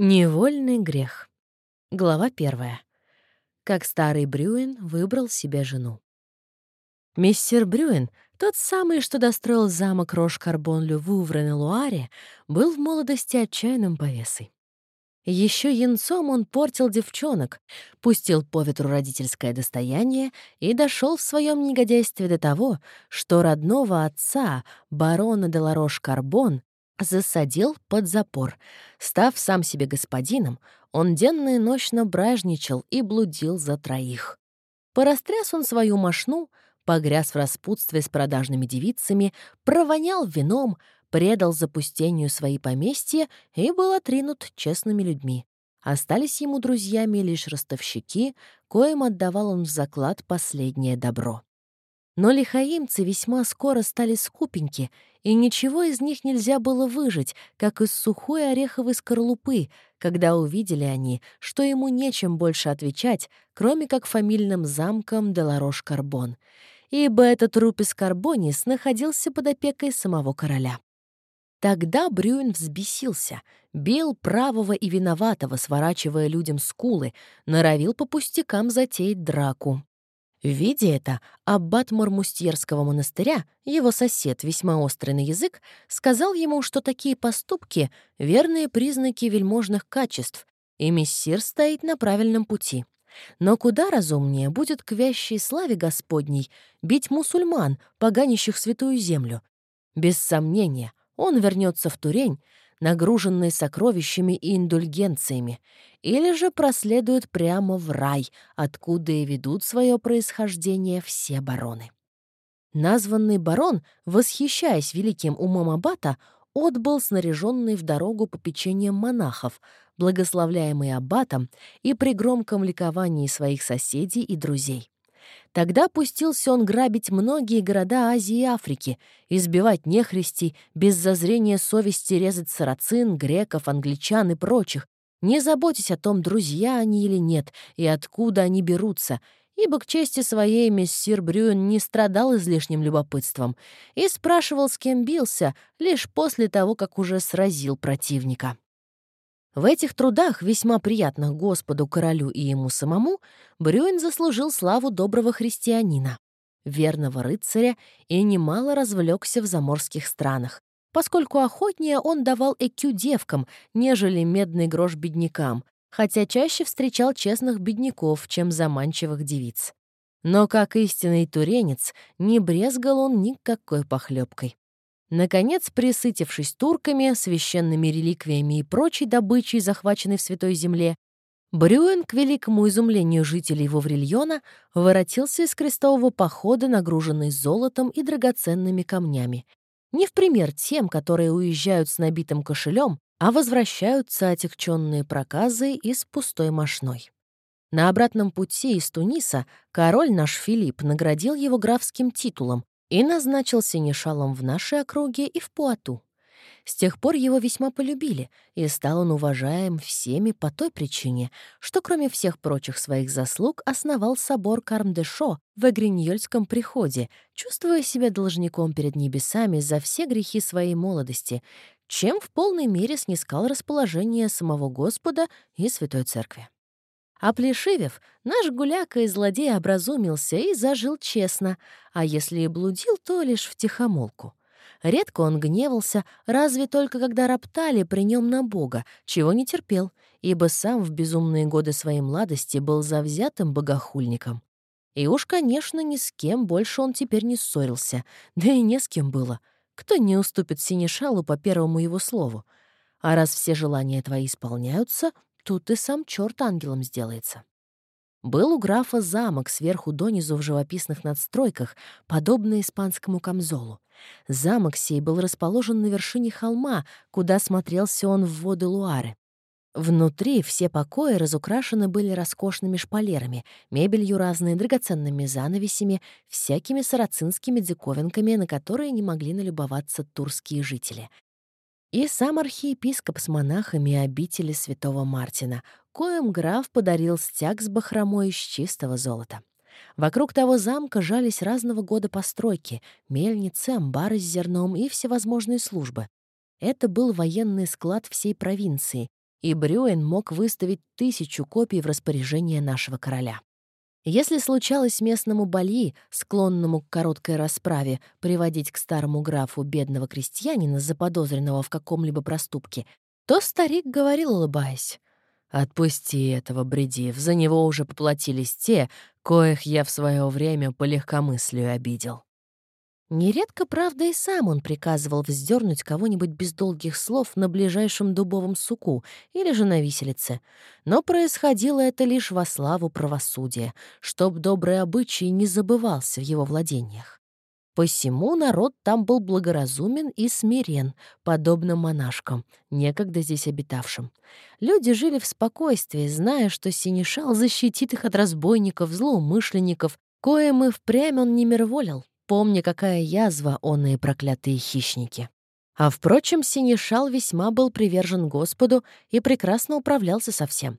Невольный грех. Глава первая. Как старый Брюин выбрал себе жену. Мистер Брюин, тот самый, что достроил замок Рош-Карбон-Лю-Вувре на Луаре, был в молодости отчаянным повесой. Еще янцом он портил девчонок, пустил по ветру родительское достояние и дошел в своем негодяйстве до того, что родного отца, барона де Ларош-Карбон, засадил под запор. Став сам себе господином, он денно и ночно бражничал и блудил за троих. Порастряс он свою мошну, погряз в распутстве с продажными девицами, провонял вином, предал запустению свои поместья и был отринут честными людьми. Остались ему друзьями лишь ростовщики, коим отдавал он в заклад последнее добро. Но лихаимцы весьма скоро стали скупеньки, и ничего из них нельзя было выжить, как из сухой ореховой скорлупы, когда увидели они, что ему нечем больше отвечать, кроме как фамильным замком Деларош-Карбон, ибо этот Рупис Карбонис находился под опекой самого короля. Тогда Брюин взбесился, бил правого и виноватого, сворачивая людям скулы, норовил по пустякам затеять драку. Видя это, аббат Мармустьерского монастыря, его сосед, весьма острый на язык, сказал ему, что такие поступки — верные признаки вельможных качеств, и мессир стоит на правильном пути. Но куда разумнее будет к вящей славе Господней бить мусульман, поганящих святую землю. Без сомнения, он вернется в Турень, нагруженный сокровищами и индульгенциями, или же проследует прямо в рай, откуда и ведут свое происхождение все бароны. Названный барон, восхищаясь великим умом аббата, отбыл снаряженный в дорогу попечением монахов, благословляемый аббатом и при громком ликовании своих соседей и друзей. Тогда пустился он грабить многие города Азии и Африки, избивать нехристей, без зазрения совести резать сарацин, греков, англичан и прочих, не заботясь о том, друзья они или нет, и откуда они берутся, ибо к чести своей мессир Брюн не страдал излишним любопытством и спрашивал, с кем бился, лишь после того, как уже сразил противника. В этих трудах, весьма приятных Господу, королю и ему самому, Брюин заслужил славу доброго христианина, верного рыцаря и немало развлекся в заморских странах, поскольку охотнее он давал экю девкам, нежели медный грош беднякам, хотя чаще встречал честных бедняков, чем заманчивых девиц. Но, как истинный туренец, не брезгал он никакой похлебкой. Наконец, присытившись турками, священными реликвиями и прочей добычей, захваченной в Святой Земле, Брюэн, к великому изумлению жителей Воврильона, воротился из крестового похода, нагруженный золотом и драгоценными камнями. Не в пример тем, которые уезжают с набитым кошелем, а возвращаются отягченные проказы и с пустой мошной. На обратном пути из Туниса король наш Филипп наградил его графским титулом, и назначил синешалом в нашей округе и в Пуату. С тех пор его весьма полюбили, и стал он уважаем всеми по той причине, что кроме всех прочих своих заслуг основал собор Кармдешо в Эгриньольском приходе, чувствуя себя должником перед небесами за все грехи своей молодости, чем в полной мере снискал расположение самого Господа и Святой Церкви. Оплешивев, наш гуляка и злодей образумился и зажил честно, а если и блудил, то лишь втихомолку. Редко он гневался, разве только когда роптали при нем на Бога, чего не терпел, ибо сам в безумные годы своей младости был завзятым богохульником. И уж, конечно, ни с кем больше он теперь не ссорился, да и не с кем было. Кто не уступит Синешалу по первому его слову? А раз все желания твои исполняются, Тут и сам черт ангелом сделается. Был у графа замок сверху донизу в живописных надстройках, подобный испанскому камзолу. Замок сей был расположен на вершине холма, куда смотрелся он в воды Луары. Внутри все покои разукрашены были роскошными шпалерами, мебелью разной, драгоценными занавесями, всякими сарацинскими диковинками, на которые не могли налюбоваться турские жители и сам архиепископ с монахами обители святого Мартина, коим граф подарил стяг с бахромой из чистого золота. Вокруг того замка жались разного года постройки, мельницы, амбары с зерном и всевозможные службы. Это был военный склад всей провинции, и Брюэн мог выставить тысячу копий в распоряжение нашего короля. Если случалось местному Бали, склонному к короткой расправе, приводить к старому графу бедного крестьянина, заподозренного в каком-либо проступке, то старик говорил, улыбаясь, «Отпусти этого, Бредив, за него уже поплатились те, коих я в свое время по легкомыслию обидел». Нередко, правда, и сам он приказывал вздернуть кого-нибудь без долгих слов на ближайшем дубовом суку или же на виселице. Но происходило это лишь во славу правосудия, чтоб добрый обычай не забывался в его владениях. Посему народ там был благоразумен и смирен, подобно монашкам, некогда здесь обитавшим. Люди жили в спокойствии, зная, что Синишал защитит их от разбойников, злоумышленников, коим и впрямь он не мирволил, помня, какая язва он и проклятые хищники. А, впрочем, Синишал весьма был привержен Господу и прекрасно управлялся со всем.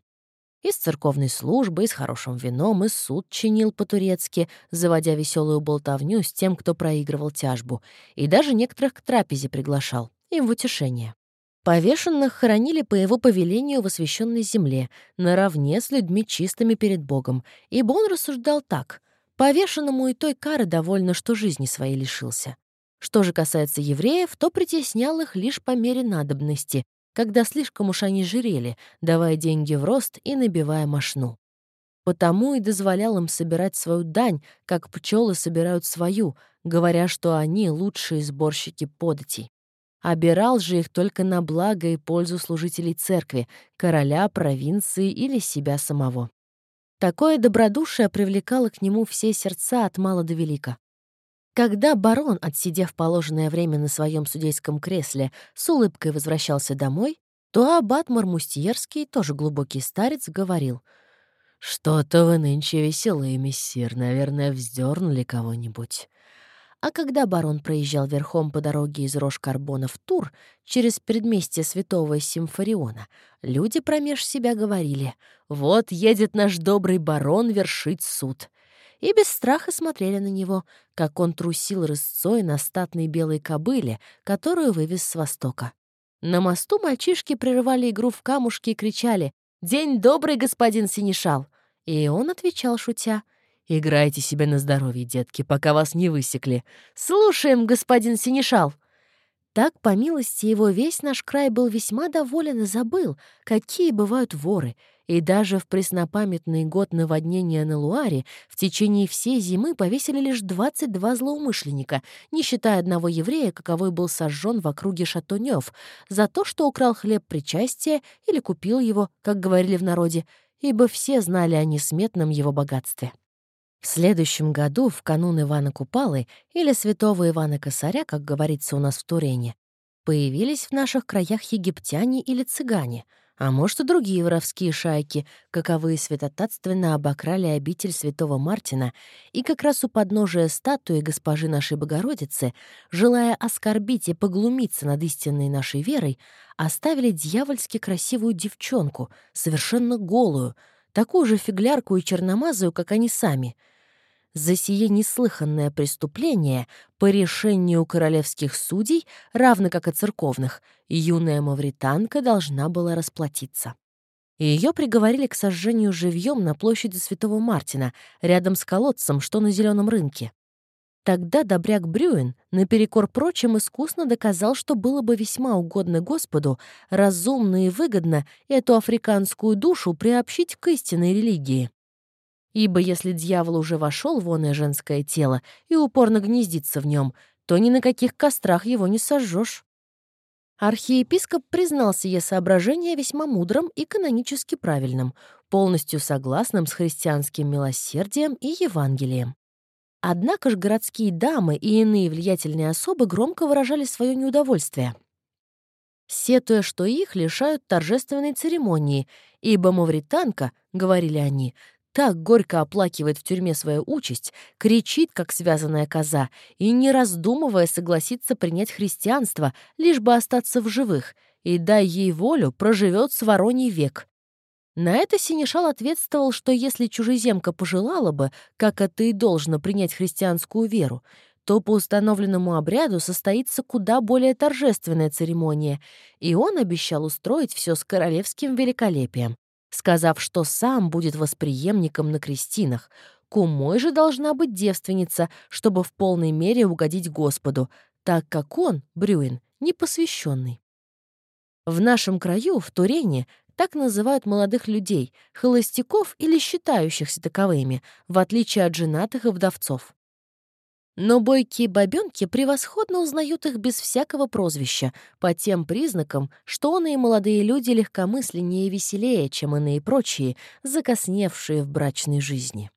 И с церковной службой, и с хорошим вином, и суд чинил по-турецки, заводя веселую болтовню с тем, кто проигрывал тяжбу, и даже некоторых к трапезе приглашал, им в утешение. Повешенных хоронили по его повелению в освященной земле, наравне с людьми чистыми перед Богом, ибо он рассуждал так — Повешенному и той кары довольно, что жизни своей лишился. Что же касается евреев, то притеснял их лишь по мере надобности, когда слишком уж они жирели, давая деньги в рост и набивая мошну. Потому и дозволял им собирать свою дань, как пчелы собирают свою, говоря, что они лучшие сборщики податей. Обирал же их только на благо и пользу служителей церкви, короля, провинции или себя самого. Такое добродушие привлекало к нему все сердца от мала до велика. Когда барон, отсидев положенное время на своем судейском кресле, с улыбкой возвращался домой, то аббат Мармустьерский, тоже глубокий старец, говорил, «Что-то вы нынче веселые, мессир, наверное, вздернули кого-нибудь». А когда барон проезжал верхом по дороге из Рож-Карбона в Тур через предместье святого Симфориона, люди промеж себя говорили «Вот едет наш добрый барон вершить суд». И без страха смотрели на него, как он трусил рысцой на статной белой кобыле, которую вывез с востока. На мосту мальчишки прерывали игру в камушки и кричали «День добрый, господин Синишал!» И он отвечал, шутя — Играйте себе на здоровье, детки, пока вас не высекли. Слушаем, господин Синишал!» Так, по милости его, весь наш край был весьма доволен и забыл, какие бывают воры, и даже в преснопамятный год наводнения на Луаре в течение всей зимы повесили лишь 22 злоумышленника, не считая одного еврея, каковой был сожжен в округе Шатунёв, за то, что украл хлеб причастия или купил его, как говорили в народе, ибо все знали о несметном его богатстве. В следующем году, в канун Ивана Купалы или святого Ивана Косаря, как говорится у нас в Турене, появились в наших краях египтяне или цыгане, а может и другие воровские шайки, каковые святотатственно обокрали обитель святого Мартина, и как раз у подножия статуи госпожи нашей Богородицы, желая оскорбить и поглумиться над истинной нашей верой, оставили дьявольски красивую девчонку, совершенно голую, такую же фиглярку и черномазую, как они сами — за сие неслыханное преступление по решению королевских судей, равно как и церковных, юная мавританка должна была расплатиться. Ее приговорили к сожжению живьем на площади Святого Мартина, рядом с колодцем, что на зеленом рынке. Тогда добряк Брюин, наперекор прочим, искусно доказал, что было бы весьма угодно Господу, разумно и выгодно эту африканскую душу приобщить к истинной религии. Ибо если дьявол уже вошел в оное женское тело и упорно гнездится в нем, то ни на каких кострах его не сожжешь. Архиепископ признал сие соображение весьма мудрым и канонически правильным, полностью согласным с христианским милосердием и Евангелием. Однако ж городские дамы и иные влиятельные особы громко выражали свое неудовольствие, сетуя, что их лишают торжественной церемонии, ибо мавританка, — говорили они, так горько оплакивает в тюрьме свою участь, кричит, как связанная коза, и, не раздумывая, согласится принять христианство, лишь бы остаться в живых, и, дай ей волю, проживет с вороний век. На это Синишал ответствовал, что если чужеземка пожелала бы, как это и должно, принять христианскую веру, что по установленному обряду состоится куда более торжественная церемония, и он обещал устроить все с королевским великолепием, сказав, что сам будет восприемником на крестинах, кумой же должна быть девственница, чтобы в полной мере угодить Господу, так как он, Брюин, непосвященный. В нашем краю, в Турене, так называют молодых людей, холостяков или считающихся таковыми, в отличие от женатых и вдовцов. Но бойкие бабёнки превосходно узнают их без всякого прозвища, по тем признакам, что он и молодые люди легкомысленнее и веселее, чем иные прочие, закосневшие в брачной жизни.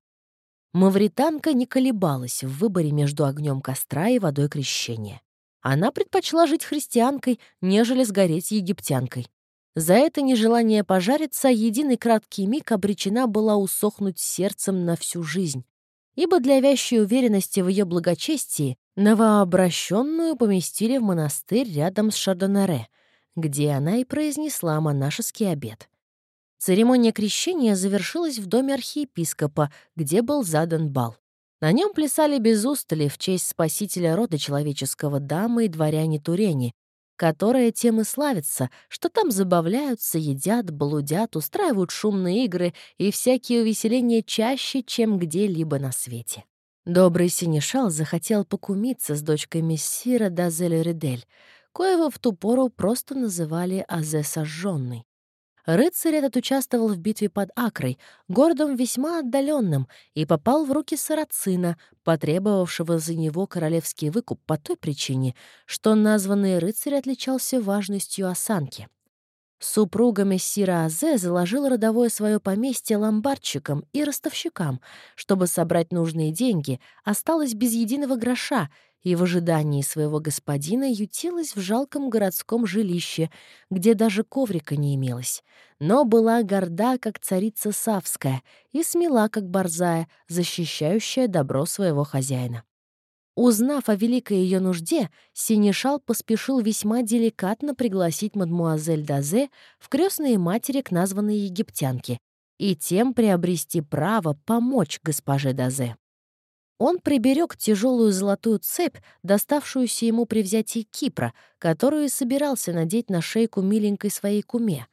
Мавританка не колебалась в выборе между огнем костра и водой крещения. Она предпочла жить христианкой, нежели сгореть египтянкой. За это нежелание пожариться единый краткий миг обречена была усохнуть сердцем на всю жизнь, ибо для вящей уверенности в ее благочестии новообращенную поместили в монастырь рядом с Шардонаре, где она и произнесла монашеский обет. Церемония крещения завершилась в доме архиепископа, где был задан бал. На нем плясали без устали в честь спасителя рода человеческого дамы и дворяне Турени, которая тем и славится, что там забавляются, едят, блудят, устраивают шумные игры и всякие увеселения чаще, чем где-либо на свете. Добрый синешал захотел покумиться с дочкой мессира Дазель Редель, коего в ту пору просто называли Азе Сожженный. Рыцарь этот участвовал в битве под Акрой, городом весьма отдаленным, и попал в руки сарацина, потребовавшего за него королевский выкуп по той причине, что названный рыцарь отличался важностью осанки. Супруга мессира Азе заложила родовое свое поместье ломбардчикам и ростовщикам, чтобы собрать нужные деньги, осталась без единого гроша и в ожидании своего господина ютилась в жалком городском жилище, где даже коврика не имелось, но была горда, как царица Савская, и смела, как борзая, защищающая добро своего хозяина. Узнав о великой ее нужде, Синишал поспешил весьма деликатно пригласить мадмуазель Дазе в крестные матери к названной египтянке и тем приобрести право помочь госпоже Дазе. Он приберег тяжелую золотую цепь, доставшуюся ему при взятии Кипра, которую собирался надеть на шейку миленькой своей куме.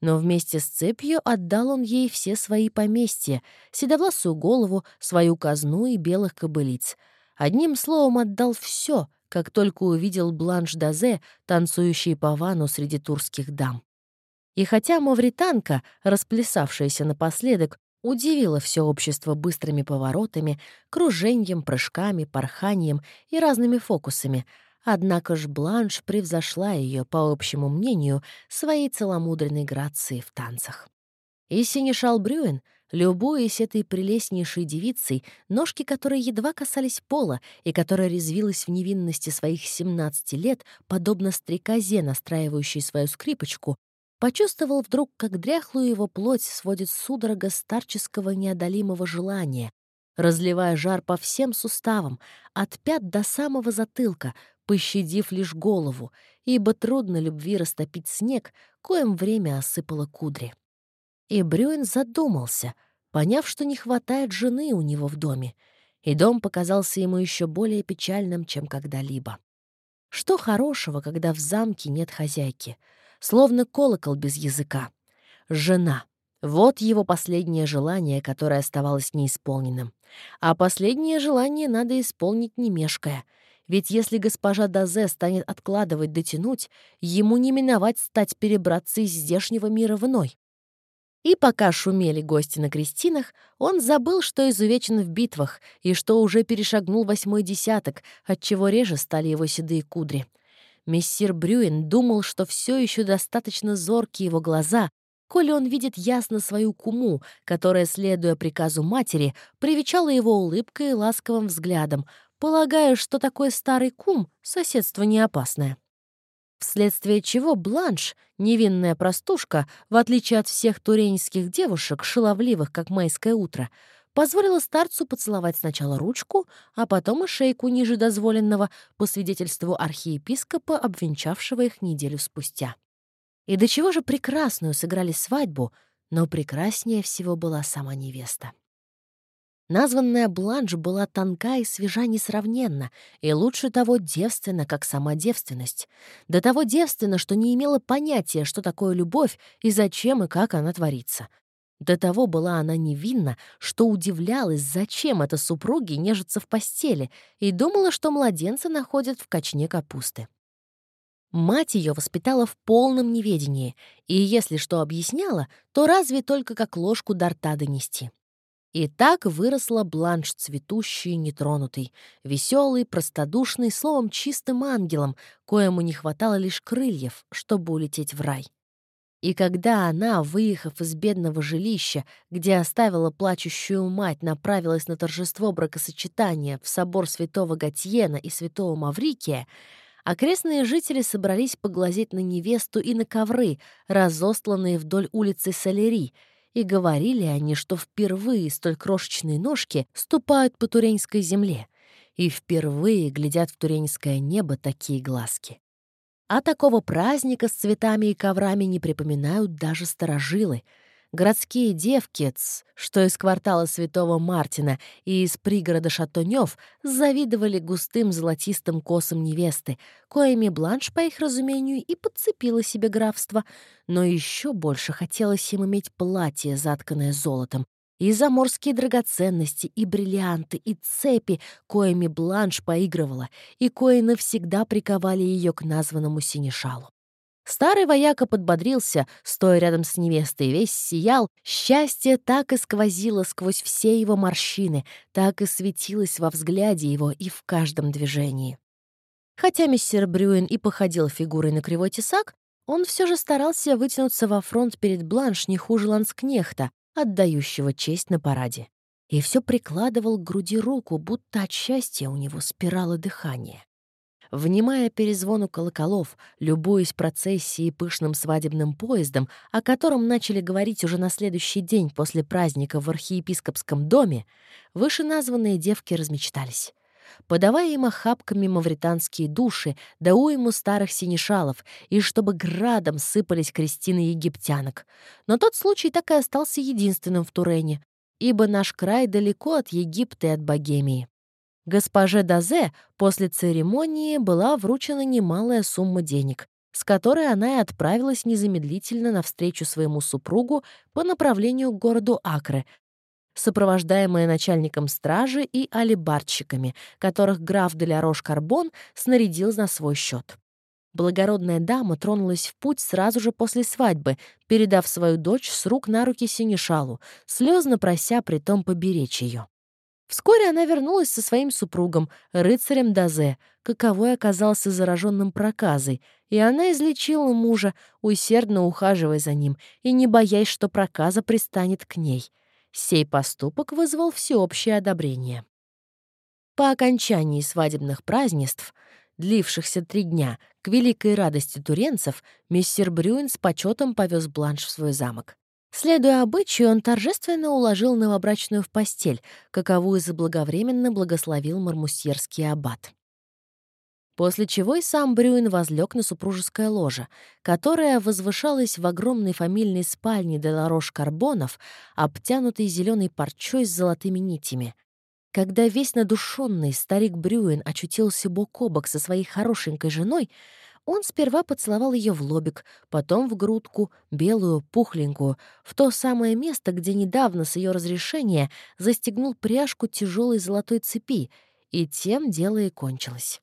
Но вместе с цепью отдал он ей все свои поместья, седовласую голову, свою казну и белых кобылиц. Одним словом, отдал все, как только увидел Бланш Дазе, танцующий по вану среди турских дам. И хотя мавританка, расплясавшаяся напоследок, удивила все общество быстрыми поворотами, кружением, прыжками, порханием и разными фокусами. Однако ж Бланш превзошла ее, по общему мнению, своей целомудренной грацией в танцах. И Синишал Брюэн, любуясь этой прелестнейшей девицей, ножки которой едва касались пола и которая резвилась в невинности своих 17 лет, подобно стрекозе, настраивающей свою скрипочку, Почувствовал вдруг, как дряхлую его плоть сводит судорога старческого неодолимого желания, разливая жар по всем суставам, от пят до самого затылка, пощадив лишь голову, ибо трудно любви растопить снег, коим время осыпало кудри. И Брюин задумался, поняв, что не хватает жены у него в доме, и дом показался ему еще более печальным, чем когда-либо. Что хорошего, когда в замке нет хозяйки — словно колокол без языка. Жена. Вот его последнее желание, которое оставалось неисполненным. А последнее желание надо исполнить не мешкая. Ведь если госпожа Дазе станет откладывать дотянуть, ему не миновать стать перебраться из здешнего мира в иной. И пока шумели гости на крестинах, он забыл, что изувечен в битвах и что уже перешагнул восьмой десяток, отчего реже стали его седые кудри. Мессир Брюин думал, что все еще достаточно зоркие его глаза, коли он видит ясно свою куму, которая, следуя приказу матери, привечала его улыбкой и ласковым взглядом, полагая, что такой старый кум — соседство не опасное. Вследствие чего Бланш, невинная простушка, в отличие от всех туренских девушек, шаловливых, как майское утро, позволила старцу поцеловать сначала ручку, а потом и шейку ниже дозволенного, по свидетельству архиепископа, обвенчавшего их неделю спустя. И до чего же прекрасную сыграли свадьбу, но прекраснее всего была сама невеста. Названная Бланш была тонка и свежа несравненно, и лучше того девственна, как сама девственность. До того девственна, что не имела понятия, что такое любовь и зачем и как она творится. До того была она невинна, что удивлялась, зачем это супруги нежатся в постели, и думала, что младенца находят в качне капусты. Мать ее воспитала в полном неведении, и если что объясняла, то разве только как ложку до рта донести. И так выросла бланш цветущий нетронутый, веселый, простодушный, словом, чистым ангелом, коему не хватало лишь крыльев, чтобы улететь в рай. И когда она, выехав из бедного жилища, где оставила плачущую мать, направилась на торжество бракосочетания в собор святого Гатьена и святого Маврикия, окрестные жители собрались поглазеть на невесту и на ковры, разостланные вдоль улицы Солери, и говорили они, что впервые столь крошечные ножки ступают по туреньской земле, и впервые глядят в туреньское небо такие глазки. А такого праздника с цветами и коврами не припоминают даже старожилы — Городские девки, что из квартала Святого Мартина и из пригорода Шатонёв, завидовали густым золотистым косам невесты, коими Бланш, по их разумению, и подцепила себе графство. Но еще больше хотелось им иметь платье, затканное золотом, и заморские драгоценности, и бриллианты, и цепи, коими Бланш поигрывала, и кои навсегда приковали ее к названному синешалу. Старый вояка подбодрился, стоя рядом с невестой, весь сиял. Счастье так и сквозило сквозь все его морщины, так и светилось во взгляде его и в каждом движении. Хотя мистер Брюин и походил фигурой на кривой тесак, он все же старался вытянуться во фронт перед Бланш не хуже ланскнехта, отдающего честь на параде. И все прикладывал к груди руку, будто от счастья у него спирало дыхание. Внимая перезвону колоколов, любуясь процессией пышным свадебным поездом, о котором начали говорить уже на следующий день после праздника в архиепископском доме, вышеназванные девки размечтались. Подавая им охапками мавританские души, да уйму старых синешалов, и чтобы градом сыпались крестины египтянок. Но тот случай так и остался единственным в Турене, ибо наш край далеко от Египта и от Богемии. Госпоже Дазе после церемонии была вручена немалая сумма денег, с которой она и отправилась незамедлительно навстречу своему супругу по направлению к городу Акре, сопровождаемая начальником стражи и алибардщиками, которых граф Делярош-Карбон снарядил на свой счет. Благородная дама тронулась в путь сразу же после свадьбы, передав свою дочь с рук на руки Синишалу, слезно прося притом поберечь ее. Вскоре она вернулась со своим супругом, рыцарем Дазе, каковой оказался зараженным проказой, и она излечила мужа, усердно ухаживая за ним и не боясь, что проказа пристанет к ней. Сей поступок вызвал всеобщее одобрение. По окончании свадебных празднеств, длившихся три дня, к великой радости туренцев, мистер Брюин с почетом повез Бланш в свой замок. Следуя обычаю, он торжественно уложил новобрачную в постель, каковую заблаговременно благословил мармусьерский аббат. После чего и сам Брюин возлег на супружеское ложе, которое возвышалось в огромной фамильной спальне Деларош Карбонов, обтянутой зеленой парчой с золотыми нитями. Когда весь надушенный старик Брюин очутился бок о бок со своей хорошенькой женой, он сперва поцеловал ее в лобик, потом в грудку, белую, пухленькую, в то самое место, где недавно с ее разрешения застегнул пряжку тяжелой золотой цепи, и тем дело и кончилось.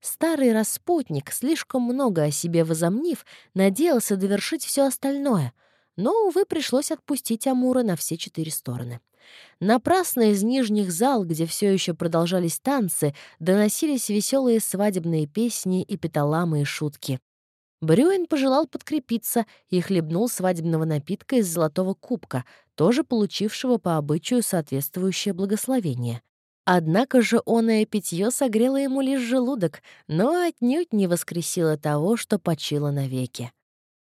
Старый распутник, слишком много о себе возомнив, надеялся довершить все остальное, но, увы, пришлось отпустить Амура на все четыре стороны. Напрасно из нижних зал, где все еще продолжались танцы, доносились веселые свадебные песни и петаламы и шутки. Брюин пожелал подкрепиться и хлебнул свадебного напитка из золотого кубка, тоже получившего по обычаю соответствующее благословение. Однако же оное питье согрело ему лишь желудок, но отнюдь не воскресило того, что почило навеки.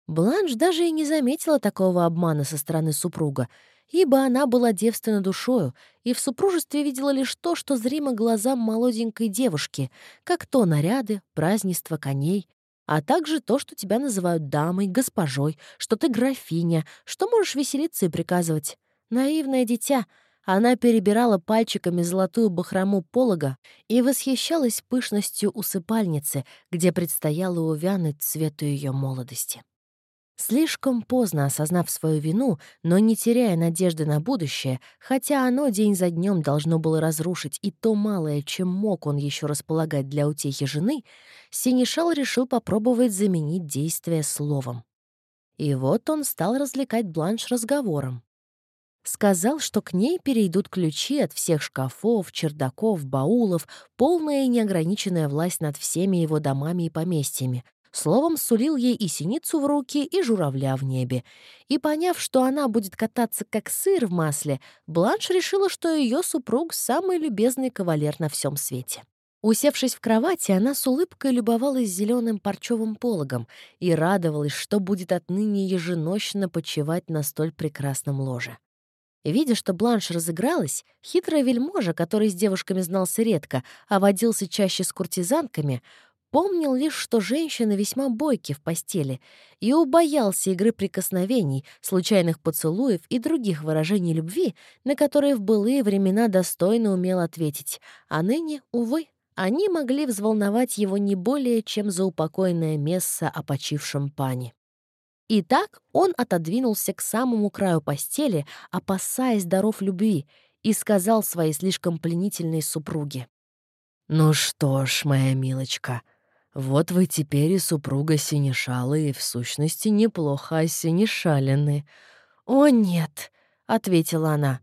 Бланш даже и не заметила такого обмана со стороны супруга — ибо она была девственна душою и в супружестве видела лишь то, что зримо глазам молоденькой девушки, как то наряды, празднества коней, а также то, что тебя называют дамой, госпожой, что ты графиня, что можешь веселиться и приказывать. Наивное дитя, Она перебирала пальчиками золотую бахрому полога и восхищалась пышностью усыпальницы, где предстояло увянуть цвету ее молодости. Слишком поздно осознав свою вину, но не теряя надежды на будущее, хотя оно день за днем должно было разрушить и то малое, чем мог он еще располагать для утехи жены, Синишал решил попробовать заменить действие словом. И вот он стал развлекать Бланш разговором. Сказал, что к ней перейдут ключи от всех шкафов, чердаков, баулов, полная и неограниченная власть над всеми его домами и поместьями, Словом, сулил ей и синицу в руки, и журавля в небе. И поняв, что она будет кататься как сыр в масле, Бланш решила, что ее супруг — самый любезный кавалер на всем свете. Усевшись в кровати, она с улыбкой любовалась зеленым парчевым пологом и радовалась, что будет отныне еженощно почивать на столь прекрасном ложе. Видя, что Бланш разыгралась, хитрая вельможа, который с девушками знался редко, а водился чаще с куртизанками, Помнил лишь, что женщины весьма бойки в постели, и убоялся игры прикосновений, случайных поцелуев и других выражений любви, на которые в былые времена достойно умел ответить, а ныне, увы, они могли взволновать его не более, чем за упокойное место о почившем пане. Итак, он отодвинулся к самому краю постели, опасаясь даров любви, и сказал своей слишком пленительной супруге. «Ну что ж, моя милочка, — вот вы теперь и супруга Синишалы, и в сущности неплохо осенишалены». «О, нет», — ответила она.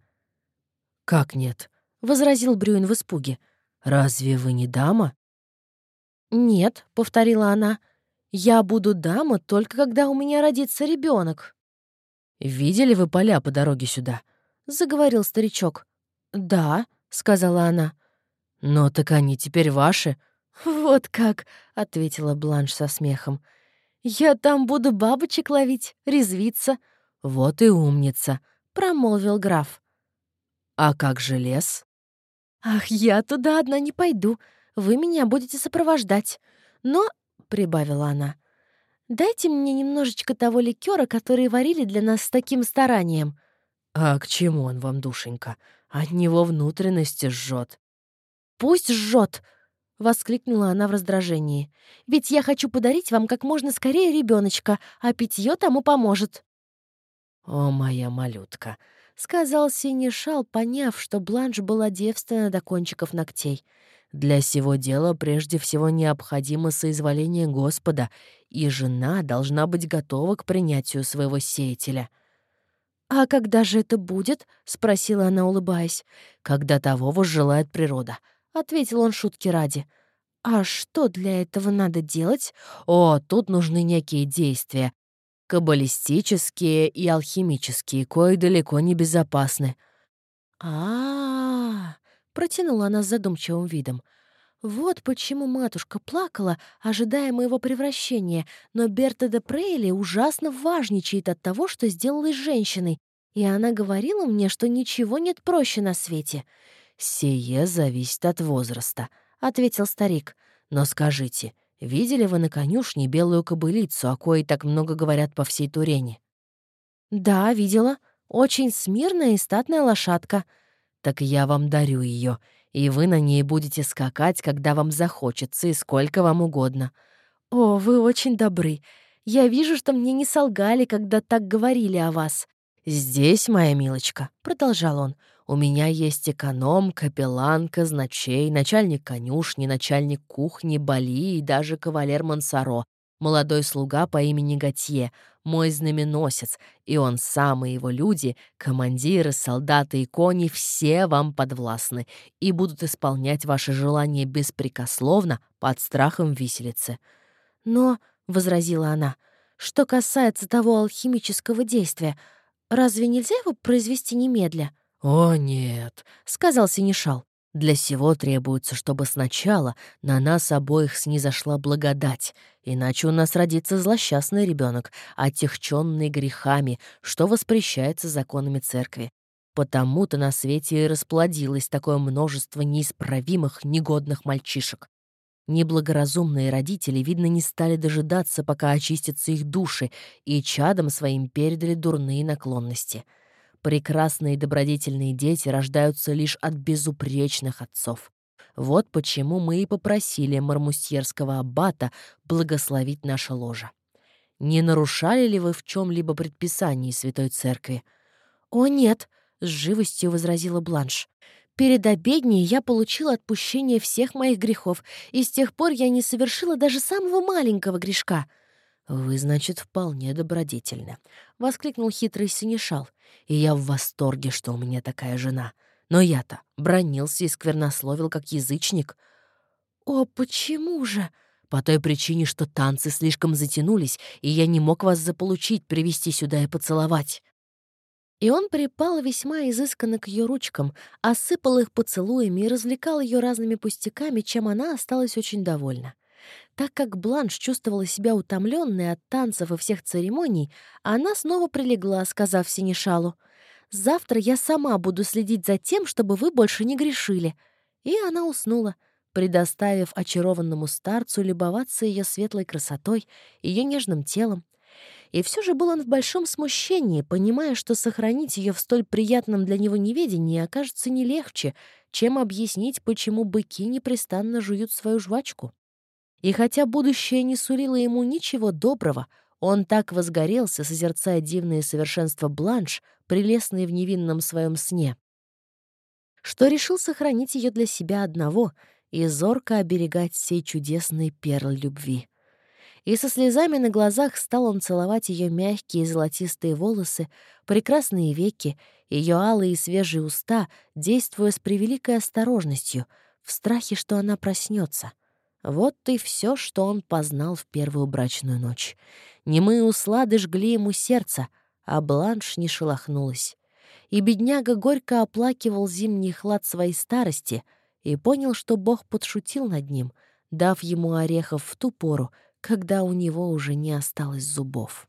«Как нет?» — возразил Брюин в испуге. «Разве вы не дама?» «Нет», — повторила она. «Я буду дама только когда у меня родится ребенок. «Видели вы поля по дороге сюда?» — заговорил старичок. «Да», — сказала она. «Но так они теперь ваши», «Вот как!» — ответила Бланш со смехом. «Я там буду бабочек ловить, резвиться». «Вот и умница!» — промолвил граф. «А как же лес?» «Ах, я туда одна не пойду. Вы меня будете сопровождать. Но, — прибавила она, — дайте мне немножечко того ликера, который варили для нас с таким старанием». «А к чему он вам, душенька? От него внутренности жжет». «Пусть жжет!» Воскликнула она в раздражении. «Ведь я хочу подарить вам как можно скорее ребеночка, а питье тому поможет». «О, моя малютка», — сказал синий шал, поняв, что Бланш была девственна до кончиков ногтей. «Для сего дела прежде всего необходимо соизволение Господа, и жена должна быть готова к принятию своего сеятеля». «А когда же это будет?» — спросила она, улыбаясь. «Когда того возжелает природа», — ответил он шутки ради. «А что для этого надо делать?» «О, тут нужны некие действия. Каббалистические и алхимические, кои далеко не безопасны». «А-а-а!» — протянула она с задумчивым видом. «Вот почему матушка плакала, ожидая моего превращения, но Берта де Прейли ужасно важничает от того, что сделалась женщиной, и она говорила мне, что ничего нет проще на свете. «Сие зависит от возраста», — ответил старик. «Но скажите, видели вы на конюшне белую кобылицу, о коей так много говорят по всей Турене?» «Да, видела. Очень смирная и статная лошадка». «Так я вам дарю ее, и вы на ней будете скакать, когда вам захочется и сколько вам угодно». «О, вы очень добры. Я вижу, что мне не солгали, когда так говорили о вас». «Здесь, моя милочка», — продолжал он, — у меня есть эконом, капеллан, казначей, начальник конюшни, начальник кухни, Бали и даже кавалер Мансаро, молодой слуга по имени Готье, мой знаменосец, и он сам и его люди, командиры, солдаты и кони, все вам подвластны и будут исполнять ваши желания беспрекословно под страхом виселицы. Но, — возразила она, — что касается того алхимического действия, разве нельзя его произвести немедля? «О, нет», — сказал Синишал. «Для сего требуется, чтобы сначала на нас обоих снизошла благодать, иначе у нас родится злосчастный ребенок, отягченный грехами, что воспрещается законами церкви. Потому-то на свете и расплодилось такое множество неисправимых, негодных мальчишек. Неблагоразумные родители, видно, не стали дожидаться, пока очистятся их души, и чадом своим передали дурные наклонности». Прекрасные добродетельные дети рождаются лишь от безупречных отцов. Вот почему мы и попросили мармусьерского аббата благословить наше ложе. Не нарушали ли вы в чем-либо предписании Святой Церкви? «О, нет!» — с живостью возразила Бланш. «Перед обедней я получила отпущение всех моих грехов, и с тех пор я не совершила даже самого маленького грешка». «Вы, значит, вполне добродетельны», — воскликнул хитрый синешал. «И я в восторге, что у меня такая жена. Но я-то бронился и сквернословил, как язычник». «О, почему же?» «По той причине, что танцы слишком затянулись, и я не мог вас заполучить, привести сюда и поцеловать». И он припал весьма изысканно к ее ручкам, осыпал их поцелуями и развлекал ее разными пустяками, чем она осталась очень довольна. Так как Бланш чувствовала себя утомленной от танцев и всех церемоний, она снова прилегла, сказав Синишалу, «Завтра я сама буду следить за тем, чтобы вы больше не грешили». И она уснула, предоставив очарованному старцу любоваться ее светлой красотой, ее нежным телом, и все же был он в большом смущении, понимая, что сохранить ее в столь приятном для него неведении окажется не легче, чем объяснить, почему быки непрестанно жуют свою жвачку. И хотя будущее не сулило ему ничего доброго, он так возгорелся, созерцая дивное совершенство Бланш, прелестное в невинном своем сне, что решил сохранить ее для себя одного и зорко оберегать сей чудесный перл любви и со слезами на глазах стал он целовать ее мягкие золотистые волосы, прекрасные веки, ее алые и свежие уста, действуя с превеликой осторожностью, в страхе, что она проснется. Вот и все, что он познал в первую брачную ночь. Немые услады жгли ему сердце, а бланш не шелохнулась. И бедняга горько оплакивал зимний хлад своей старости и понял, что Бог подшутил над ним, дав ему орехов в ту пору, когда у него уже не осталось зубов.